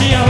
Yeah.